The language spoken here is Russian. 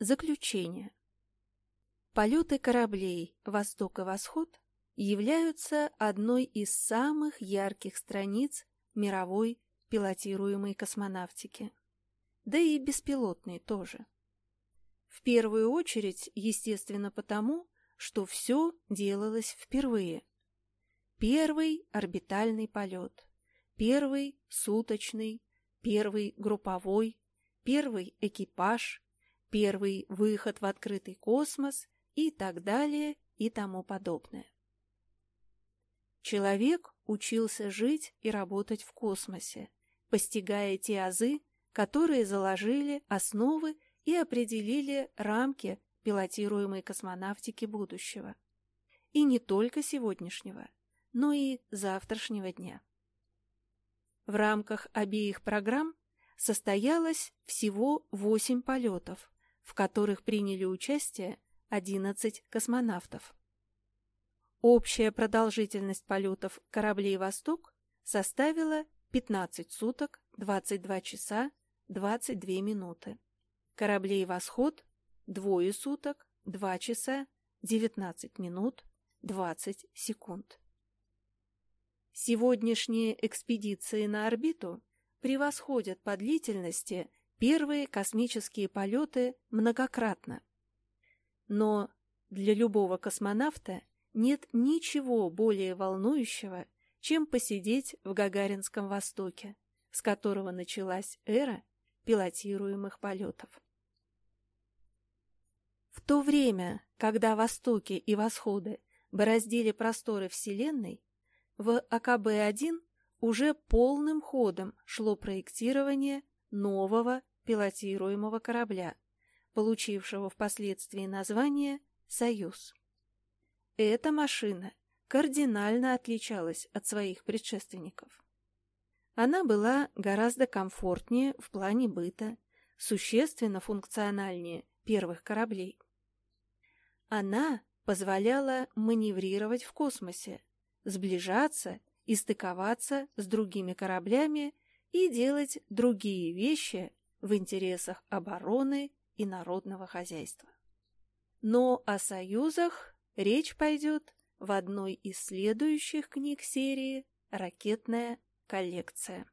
Заключение. Полеты кораблей «Восток» и «Восход» являются одной из самых ярких страниц мировой пилотируемой космонавтики. Да и беспилотной тоже. В первую очередь, естественно, потому, что все делалось впервые. Первый орбитальный полет, первый суточный, первый групповой, первый экипаж, первый выход в открытый космос и так далее и тому подобное. Человек учился жить и работать в космосе, постигая те азы, которые заложили основы и определили рамки пилотируемой космонавтики будущего. И не только сегодняшнего, но и завтрашнего дня. В рамках обеих программ состоялось всего 8 полетов, в которых приняли участие 11 космонавтов. Общая продолжительность полетов кораблей «Восток» составила 15 суток, 22 часа, 22 минуты. Кораблей «Восход» – двое суток, 2 часа, 19 минут, 20 секунд. Сегодняшние экспедиции на орбиту превосходят по длительности первые космические полеты многократно. Но для любого космонавта нет ничего более волнующего, чем посидеть в Гагаринском Востоке, с которого началась эра пилотируемых полетов. В то время, когда Востоки и Восходы бороздили просторы Вселенной, в АКБ-1 уже полным ходом шло проектирование нового пилотируемого корабля, получившего впоследствии название «Союз». Эта машина кардинально отличалась от своих предшественников. Она была гораздо комфортнее в плане быта, существенно функциональнее первых кораблей. Она позволяла маневрировать в космосе, сближаться и стыковаться с другими кораблями и делать другие вещи в интересах обороны и народного хозяйства. Но о союзах речь пойдет в одной из следующих книг серии «Ракетная коллекция».